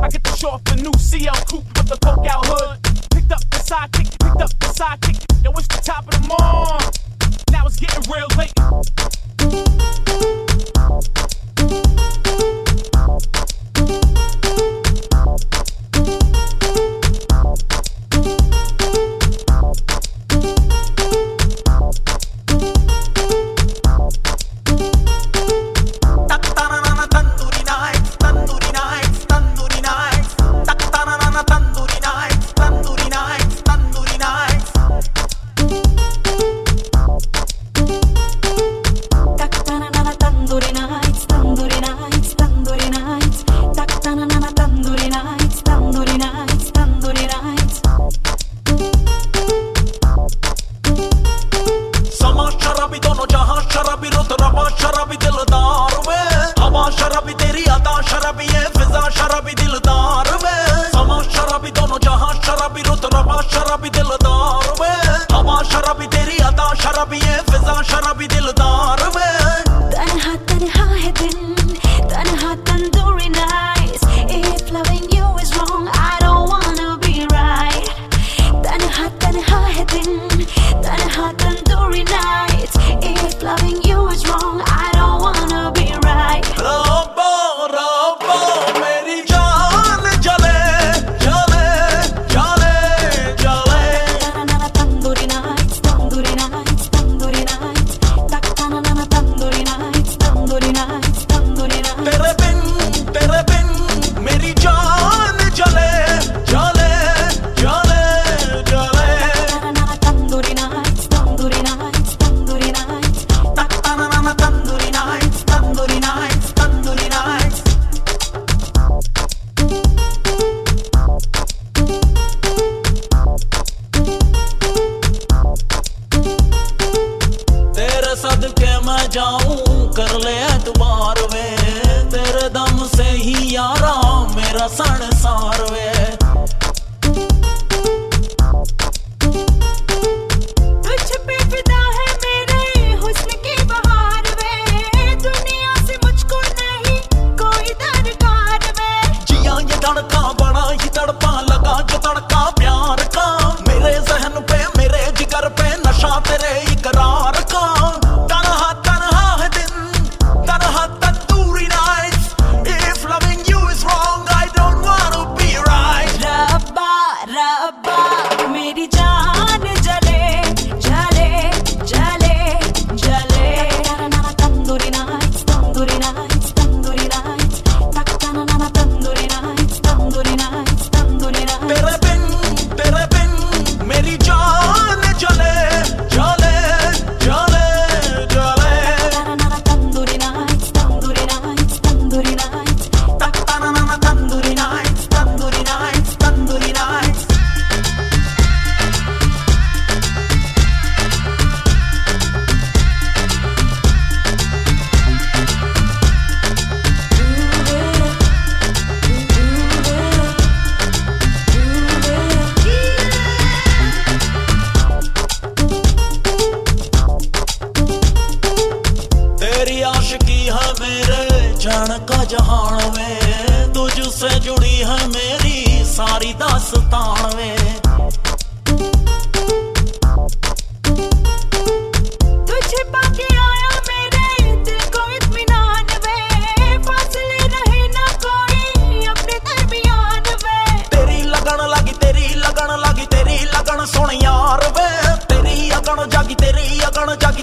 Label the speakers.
Speaker 1: I get the show off the new CL coupe with the poke out hood. Picked up the sidekick, picked up the sidekick. Yo, it's the top of the morning.
Speaker 2: Shut up, Sharabiev સાણ સાણ का जहान में तुझसे जुड़ी है मेरी सारी दास्तान में लगन वे। तेरी अगन जागी तेरी अगन जागी